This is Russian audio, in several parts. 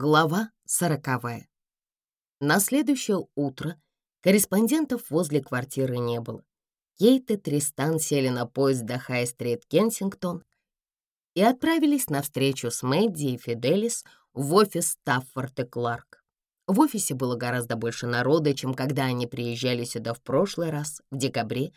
Глава сороковая. На следующее утро корреспондентов возле квартиры не было. Кейт и Тристан сели на поезд до Хай-стрит Кенсингтон и отправились на встречу с Мэдди и Фиделис в офис Стаффорд и Кларк. В офисе было гораздо больше народа, чем когда они приезжали сюда в прошлый раз, в декабре,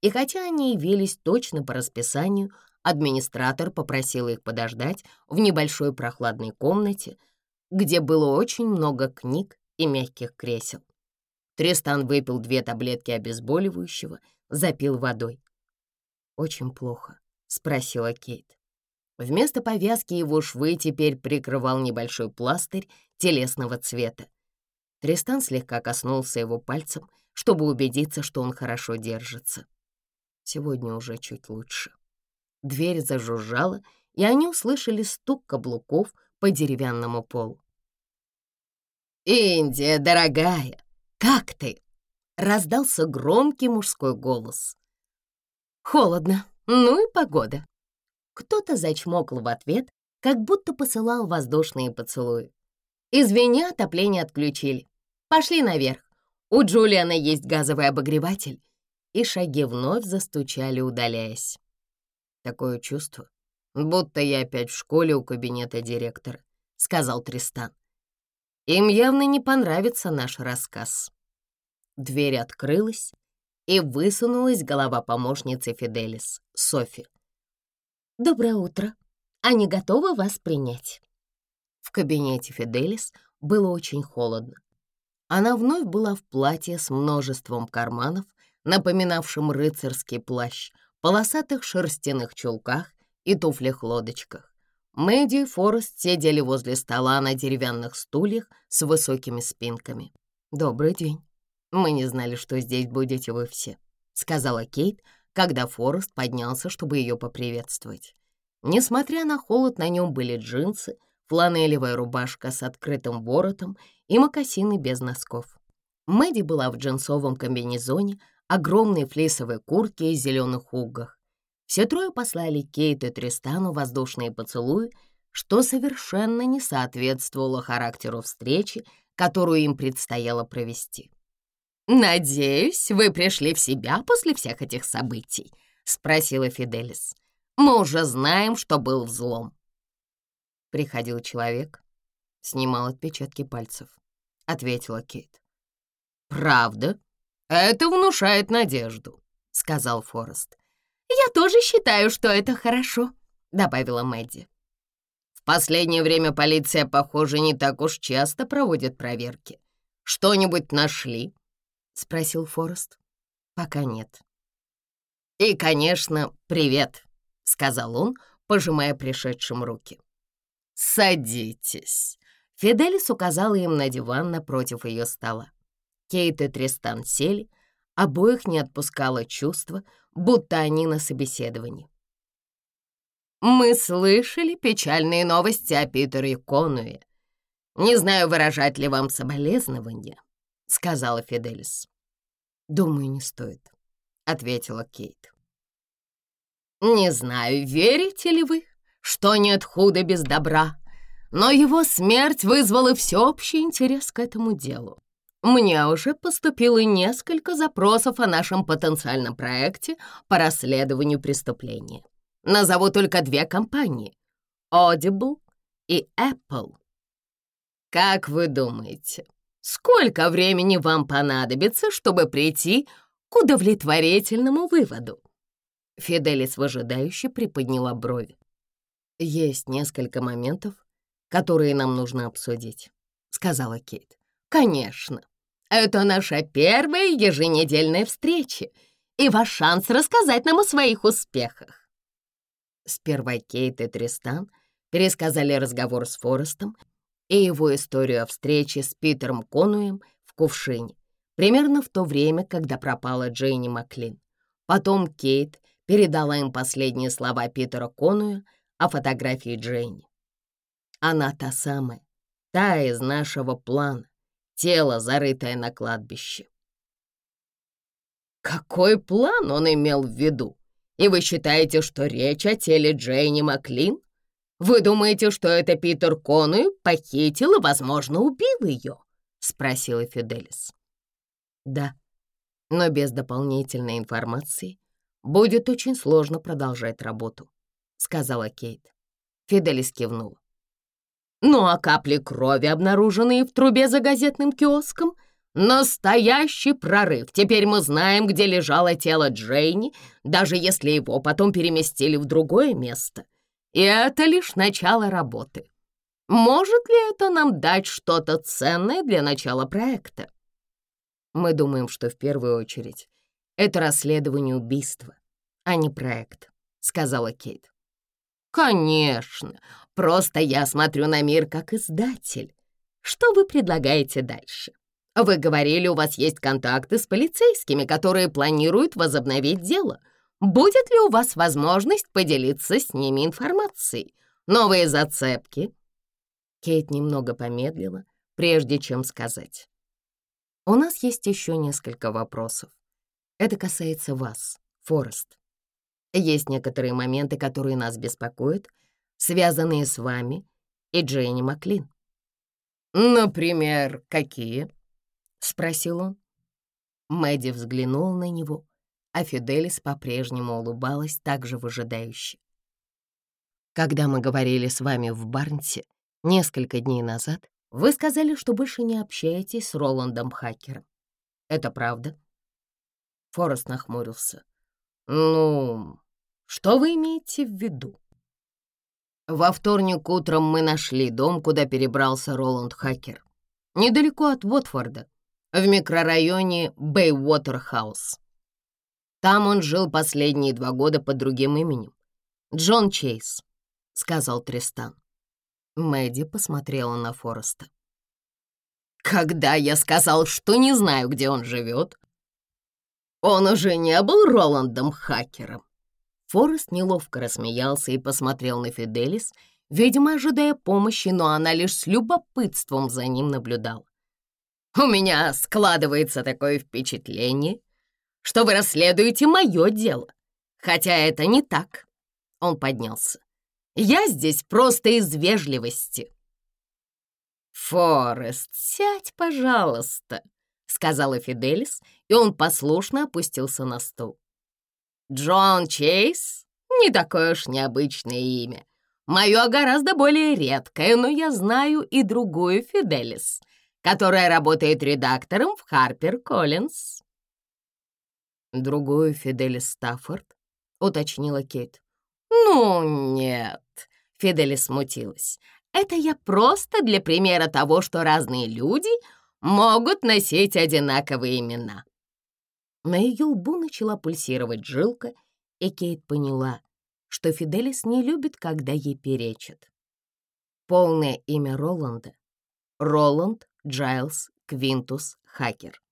и хотя они явились точно по расписанию, администратор попросил их подождать в небольшой прохладной комнате — где было очень много книг и мягких кресел. Тристан выпил две таблетки обезболивающего, запил водой. «Очень плохо», — спросила Кейт. Вместо повязки его швы теперь прикрывал небольшой пластырь телесного цвета. Тристан слегка коснулся его пальцем, чтобы убедиться, что он хорошо держится. Сегодня уже чуть лучше. Дверь зажужжала, и они услышали стук каблуков по деревянному полу. «Индия, дорогая, как ты?» — раздался громкий мужской голос. «Холодно, ну и погода». Кто-то зачмокл в ответ, как будто посылал воздушные поцелуи. «Извини, отопление отключили. Пошли наверх. У Джулиана есть газовый обогреватель». И шаги вновь застучали, удаляясь. Такое чувство, будто я опять в школе у кабинета директора, — сказал Тристан. Им явно не понравится наш рассказ. Дверь открылась, и высунулась голова помощницы Фиделис, Софи. «Доброе утро. Они готовы вас принять?» В кабинете Фиделис было очень холодно. Она вновь была в платье с множеством карманов, напоминавшем рыцарский плащ, полосатых шерстяных чулках и туфлях-лодочках. Мэдди и Форест сидели возле стола на деревянных стульях с высокими спинками. «Добрый день. Мы не знали, что здесь будете вы все», — сказала Кейт, когда Форест поднялся, чтобы ее поприветствовать. Несмотря на холод, на нем были джинсы, фланелевая рубашка с открытым воротом и мокасины без носков. Мэдди была в джинсовом комбинезоне, огромной флисовой куртке и зеленых угах. Все трое послали Кейт и Тристану воздушные поцелуи, что совершенно не соответствовало характеру встречи, которую им предстояло провести. «Надеюсь, вы пришли в себя после всех этих событий», — спросила Фиделис. «Мы уже знаем, что был взлом». Приходил человек, снимал отпечатки пальцев, — ответила Кейт. «Правда? Это внушает надежду», — сказал Форест. «Я тоже считаю, что это хорошо», — добавила Мэдди. «В последнее время полиция, похоже, не так уж часто проводит проверки. Что-нибудь нашли?» — спросил Форест. «Пока нет». «И, конечно, привет», — сказал он, пожимая пришедшим руки. «Садитесь!» Фиделис указала им на диван напротив ее стола. Кейт и Тристан сели, — Обоих не отпускало чувство, будто они на собеседовании. «Мы слышали печальные новости о Питере Конуе. Не знаю, выражать ли вам соболезнования», — сказала Фиделис. «Думаю, не стоит», — ответила Кейт. «Не знаю, верите ли вы, что нет худа без добра, но его смерть вызвала всеобщий интерес к этому делу. Мне уже поступило несколько запросов о нашем потенциальном проекте по расследованию преступления. Назову только две компании — Audible и Apple. Как вы думаете, сколько времени вам понадобится, чтобы прийти к удовлетворительному выводу? Фиделис выжидающе приподняла брови. «Есть несколько моментов, которые нам нужно обсудить», — сказала Кейт. «Конечно, это наша первая еженедельная встреча и ваш шанс рассказать нам о своих успехах». Сперва Кейт и Тристан пересказали разговор с Форестом и его историю о встрече с Питером Конуем в Кувшине, примерно в то время, когда пропала Джейни Маклин. Потом Кейт передала им последние слова Питера Конуя о фотографии Джейни. «Она та самая, та из нашего плана, тело, зарытое на кладбище. Какой план он имел в виду? И вы считаете, что речь о теле Джейни Маклин? Вы думаете, что это Питер Кону похитил и, возможно, убил ее? Спросила Фиделис. Да, но без дополнительной информации будет очень сложно продолжать работу, сказала Кейт. Фиделис кивнула. Ну а капли крови, обнаруженные в трубе за газетным киоском? Настоящий прорыв. Теперь мы знаем, где лежало тело Джейни, даже если его потом переместили в другое место. И это лишь начало работы. Может ли это нам дать что-то ценное для начала проекта? Мы думаем, что в первую очередь это расследование убийства, а не проект, сказала Кейт. «Конечно. Просто я смотрю на мир как издатель. Что вы предлагаете дальше? Вы говорили, у вас есть контакты с полицейскими, которые планируют возобновить дело. Будет ли у вас возможность поделиться с ними информацией? Новые зацепки?» Кейт немного помедлила, прежде чем сказать. «У нас есть еще несколько вопросов. Это касается вас, Форест. Есть некоторые моменты, которые нас беспокоят, связанные с вами и Джейни Маклин». «Например, какие?» — спросил он. Мэдди взглянул на него, а Фиделис по-прежнему улыбалась так же выжидающе. «Когда мы говорили с вами в Барнсе несколько дней назад, вы сказали, что больше не общаетесь с Роландом Хакером. Это правда?» Форест нахмурился. «Ну, что вы имеете в виду? Во вторник утром мы нашли дом, куда перебрался Роланд Хакер. Недалеко от Уотфорда, в микрорайоне Бэй-Уотерхаус. Там он жил последние два года под другим именем. «Джон Чейз», — сказал Тристан. Мэдди посмотрела на Фореста. «Когда я сказал, что не знаю, где он живет, он уже не был Роландом Хакером», Форест неловко рассмеялся и посмотрел на Фиделис, видимо, ожидая помощи, но она лишь с любопытством за ним наблюдала. «У меня складывается такое впечатление, что вы расследуете мое дело, хотя это не так». Он поднялся. «Я здесь просто из вежливости». «Форест, сядь, пожалуйста», — сказала Фиделис, и он послушно опустился на стул. Джон Чейз — не такое уж необычное имя. Мое гораздо более редкое, но я знаю и другую Фиделис, которая работает редактором в Харпер Коллинз. «Другую Фиделис Стаффорд?» — уточнила Кейт. «Ну, нет», — Фиделис смутилась. «Это я просто для примера того, что разные люди могут носить одинаковые имена». На ее лбу начала пульсировать жилка, и Кейт поняла, что Фиделис не любит, когда ей перечат. Полное имя Роланда — Роланд Джайлс Квинтус Хакер.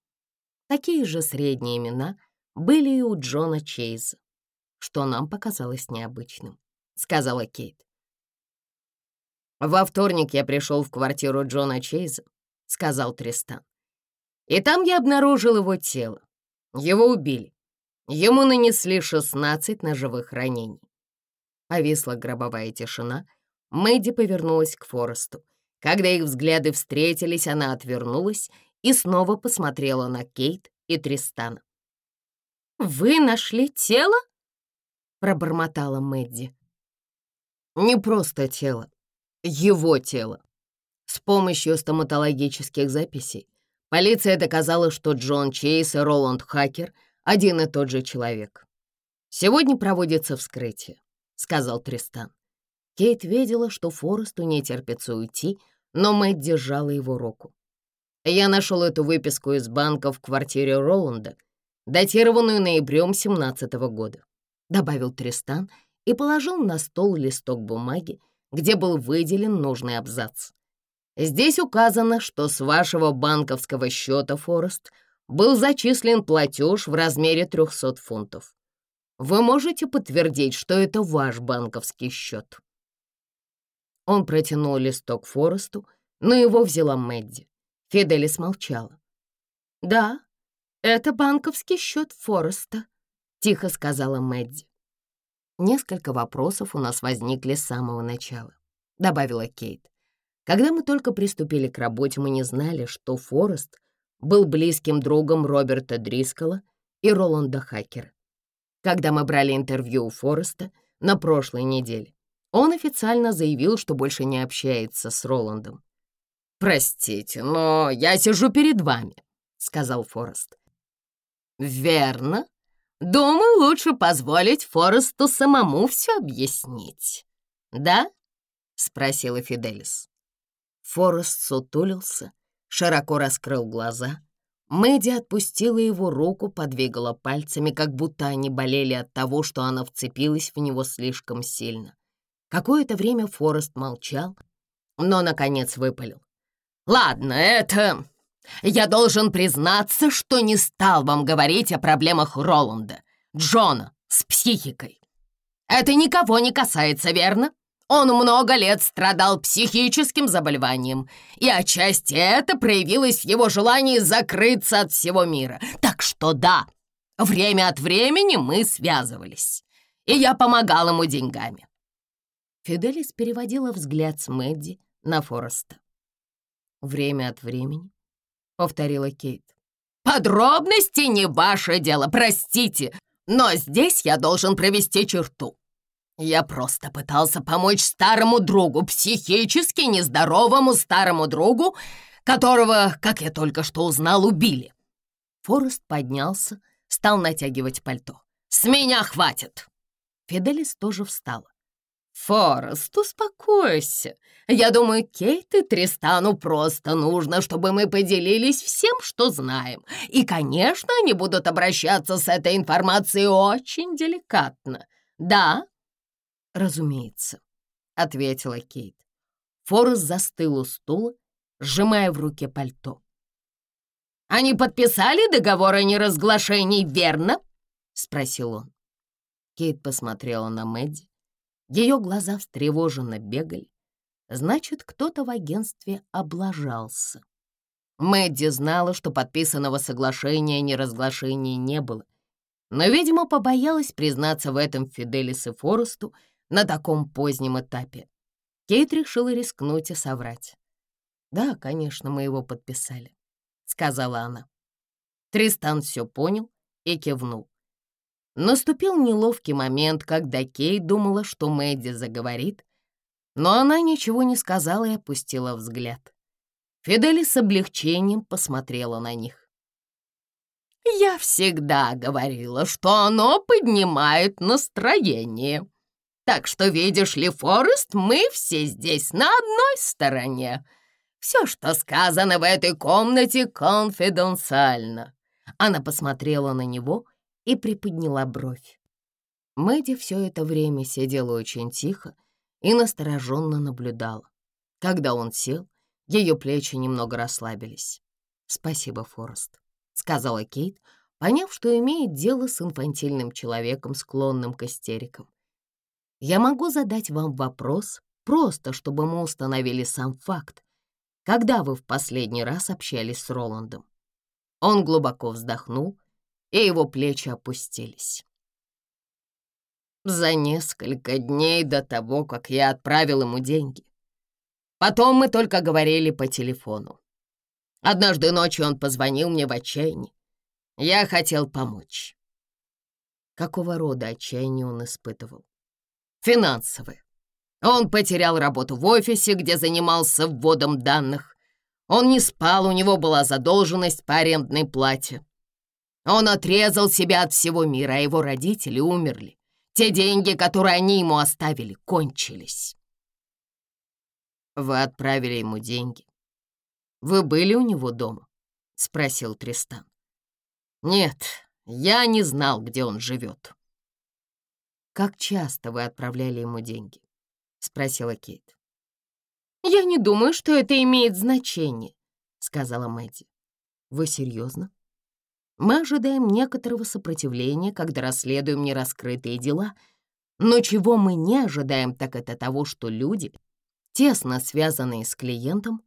Такие же средние имена были и у Джона Чейза, что нам показалось необычным, — сказала Кейт. «Во вторник я пришел в квартиру Джона Чейза», — сказал Тристан. «И там я обнаружил его тело. Его убили. Ему нанесли 16 ножевых ранений. Повисла гробовая тишина. Мэдди повернулась к Форесту. Когда их взгляды встретились, она отвернулась и снова посмотрела на Кейт и Тристана. «Вы нашли тело?» — пробормотала Мэдди. «Не просто тело. Его тело. С помощью стоматологических записей Полиция доказала, что Джон Чейз и Роланд Хакер — один и тот же человек. «Сегодня проводится вскрытие», — сказал Тристан. Кейт видела, что Форесту не терпится уйти, но Мэтт держала его руку. Я нашел эту выписку из банка в квартире Роланда, датированную ноябрем 17 -го года, добавил Тристан и положил на стол листок бумаги, где был выделен нужный абзац. Здесь указано, что с вашего банковского счета, Форест, был зачислен платеж в размере 300 фунтов. Вы можете подтвердить, что это ваш банковский счет?» Он протянул листок Форесту, но его взяла Мэдди. Фиделис молчала. «Да, это банковский счет Фореста», — тихо сказала Мэдди. «Несколько вопросов у нас возникли с самого начала», — добавила Кейт. Когда мы только приступили к работе, мы не знали, что Форест был близким другом Роберта Дрискала и Роланда Хакера. Когда мы брали интервью у Фореста на прошлой неделе, он официально заявил, что больше не общается с Роландом. «Простите, но я сижу перед вами», — сказал Форест. «Верно. Думаю, лучше позволить Форесту самому все объяснить. Да?» — спросила Фиделис. Форест сутулился, широко раскрыл глаза. Мэдди отпустила его руку, подвигала пальцами, как будто они болели от того, что она вцепилась в него слишком сильно. Какое-то время Форест молчал, но, наконец, выпалил. «Ладно, это... Я должен признаться, что не стал вам говорить о проблемах Роланда, Джона с психикой. Это никого не касается, верно?» Он много лет страдал психическим заболеванием, и отчасти это проявилось в его желании закрыться от всего мира. Так что да, время от времени мы связывались, и я помогал ему деньгами. Фиделис переводила взгляд с Мэдди на Фореста. «Время от времени», — повторила Кейт. «Подробности не ваше дело, простите, но здесь я должен провести черту. Я просто пытался помочь старому другу, психически нездоровому старому другу, которого, как я только что узнал, убили. Форест поднялся, стал натягивать пальто. «С меня хватит!» Феделис тоже встала. «Форест, успокойся. Я думаю, Кейт и Тристану просто нужно, чтобы мы поделились всем, что знаем. И, конечно, они будут обращаться с этой информацией очень деликатно. Да, «Разумеется», — ответила Кейт. Форест застыл у стула, сжимая в руке пальто. «Они подписали договор о неразглашении, верно?» — спросил он. Кейт посмотрела на Мэдди. Ее глаза встревоженно бегали. Значит, кто-то в агентстве облажался. Мэдди знала, что подписанного соглашения о неразглашении не было, но, видимо, побоялась признаться в этом Фиделис и Форесту, на таком позднем этапе. Кейт решила рискнуть и соврать. «Да, конечно, мы его подписали», — сказала она. Тристан все понял и кивнул. Наступил неловкий момент, когда Кейт думала, что Мэдди заговорит, но она ничего не сказала и опустила взгляд. Фидели с облегчением посмотрела на них. «Я всегда говорила, что оно поднимает настроение», так что, видишь ли, Форест, мы все здесь на одной стороне. Все, что сказано в этой комнате, конфиденциально». Она посмотрела на него и приподняла бровь. Мэдди все это время сидела очень тихо и настороженно наблюдала. Когда он сел, ее плечи немного расслабились. «Спасибо, Форест», — сказала Кейт, поняв, что имеет дело с инфантильным человеком, склонным к истерикам. Я могу задать вам вопрос, просто чтобы мы установили сам факт. Когда вы в последний раз общались с Роландом? Он глубоко вздохнул, и его плечи опустились. За несколько дней до того, как я отправил ему деньги. Потом мы только говорили по телефону. Однажды ночью он позвонил мне в отчаянии. Я хотел помочь. Какого рода отчаяние он испытывал? финансовые. Он потерял работу в офисе, где занимался вводом данных. Он не спал, у него была задолженность по арендной плате. Он отрезал себя от всего мира, а его родители умерли. Те деньги, которые они ему оставили, кончились. Вы отправили ему деньги. Вы были у него дома? — спросил Тристан. «Нет, я не знал, где он живет», «Как часто вы отправляли ему деньги?» — спросила Кейт. «Я не думаю, что это имеет значение», — сказала Мэдди. «Вы серьезно?» «Мы ожидаем некоторого сопротивления, когда расследуем нераскрытые дела, но чего мы не ожидаем, так это того, что люди, тесно связанные с клиентом,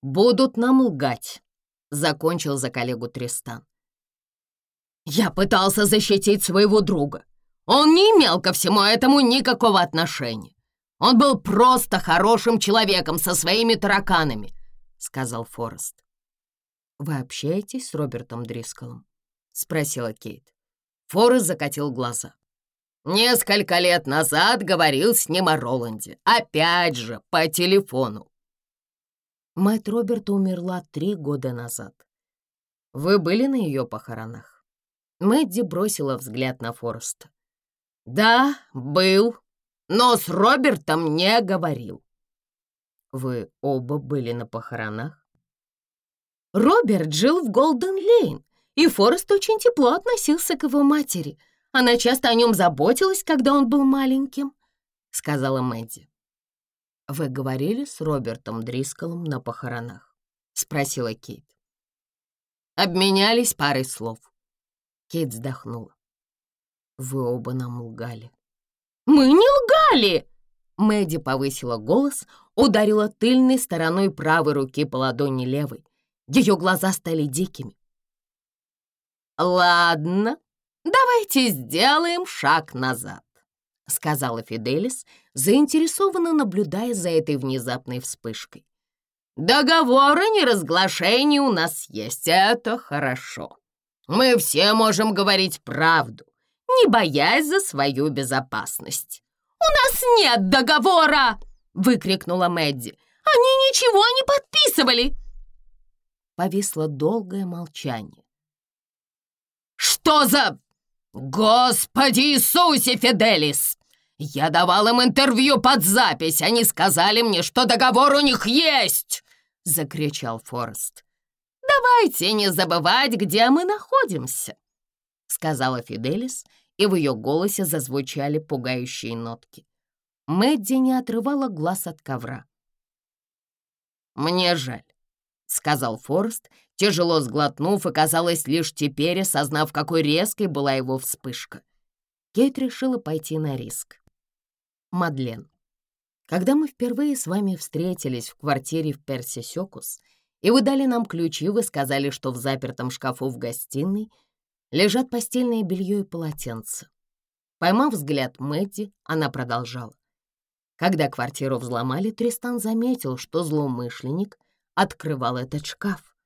будут нам лгать», — закончил за коллегу Тристан. «Я пытался защитить своего друга», он не имел ко всему этому никакого отношения. Он был просто хорошим человеком со своими тараканами», — сказал Форест. «Вы общаетесь с Робертом Дрисколом?» — спросила Кейт. Форест закатил глаза. «Несколько лет назад говорил с ним о Роланде. Опять же, по телефону». Мать Роберта умерла три года назад. Вы были на ее похоронах?» Мэдди бросила взгляд на Фореста. «Да, был, но с Робертом не говорил». «Вы оба были на похоронах?» «Роберт жил в Голден-Лейн, и Форест очень тепло относился к его матери. Она часто о нем заботилась, когда он был маленьким», — сказала Мэдди. «Вы говорили с Робертом Дрисколом на похоронах?» — спросила Кейт. Обменялись парой слов. Кейт вздохнула. Вы оба нам лгали». «Мы не лгали!» Мэдди повысила голос, ударила тыльной стороной правой руки по ладони левой. Ее глаза стали дикими. «Ладно, давайте сделаем шаг назад», — сказала Фиделис, заинтересованно наблюдая за этой внезапной вспышкой. «Договор о неразглашении у нас есть, это хорошо. Мы все можем говорить правду не боясь за свою безопасность. «У нас нет договора!» — выкрикнула Мэдди. «Они ничего не подписывали!» Повисло долгое молчание. «Что за... Господи Иисусе, Фиделис! Я давал им интервью под запись, они сказали мне, что договор у них есть!» — закричал Форест. «Давайте не забывать, где мы находимся», — сказала Фиделис и в ее голосе зазвучали пугающие нотки. Мэдди не отрывала глаз от ковра. «Мне жаль», — сказал Форст, тяжело сглотнув и, казалось, лишь теперь осознав, какой резкой была его вспышка. Кейт решила пойти на риск. «Мадлен, когда мы впервые с вами встретились в квартире в Персисекус, и вы дали нам ключи, вы сказали, что в запертом шкафу в гостиной — лежат постельное белье и полотенце. Поймав взгляд Мэдди, она продолжала. Когда квартиру взломали, Тристан заметил, что злоумышленник открывал этот шкаф.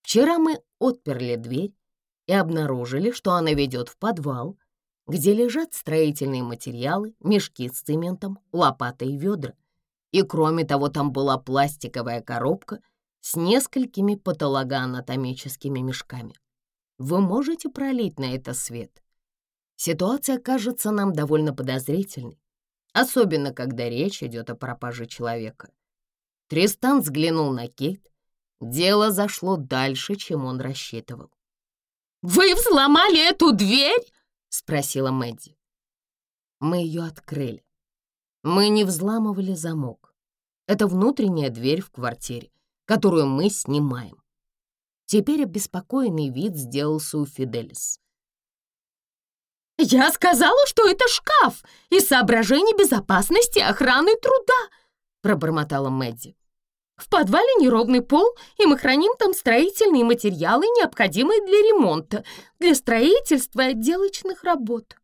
Вчера мы отперли дверь и обнаружили, что она ведет в подвал, где лежат строительные материалы, мешки с цементом, лопаты и ведра. И кроме того, там была пластиковая коробка с несколькими патологоанатомическими мешками. Вы можете пролить на это свет? Ситуация кажется нам довольно подозрительной, особенно когда речь идет о пропаже человека. Тристан взглянул на Кейт. Дело зашло дальше, чем он рассчитывал. «Вы взломали эту дверь?» — спросила Мэдди. Мы ее открыли. Мы не взламывали замок. Это внутренняя дверь в квартире, которую мы снимаем. Теперь обеспокоенный вид сделался у Фиделис. «Я сказала, что это шкаф и соображение безопасности охраны труда», — пробормотала Мэдди. «В подвале неровный пол, и мы храним там строительные материалы, необходимые для ремонта, для строительства и отделочных работ».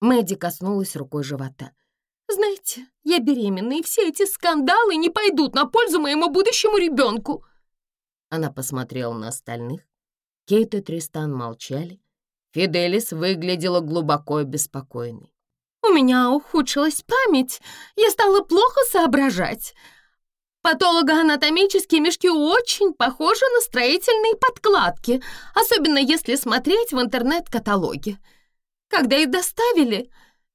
Мэдди коснулась рукой живота. «Знаете, я беременна, и все эти скандалы не пойдут на пользу моему будущему ребенку». Она посмотрела на остальных. Кейт и Тристан молчали. Фиделис выглядела глубоко обеспокоенной. «У меня ухудшилась память. Я стала плохо соображать. Патологоанатомические мешки очень похожи на строительные подкладки, особенно если смотреть в интернет-каталоге. Когда их доставили,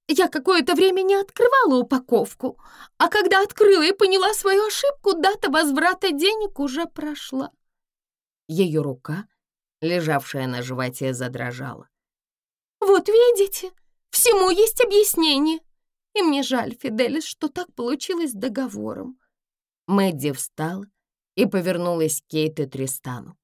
я какое-то время не открывала упаковку, а когда открыла и поняла свою ошибку, дата возврата денег уже прошла. Ее рука, лежавшая на животе, задрожала. «Вот видите, всему есть объяснение. И мне жаль, Фиделис, что так получилось с договором». Мэдди встала и повернулась к Кейт и Тристану.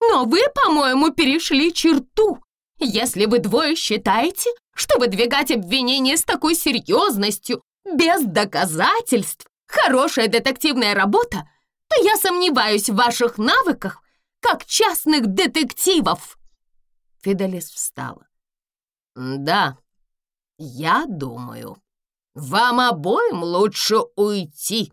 «Но вы, по-моему, перешли черту, если вы двое считаете, что выдвигать обвинение с такой серьезностью, без доказательств, хорошая детективная работа, то я сомневаюсь в ваших навыках как частных детективов!» Фиделис встала. «Да, я думаю, вам обоим лучше уйти!»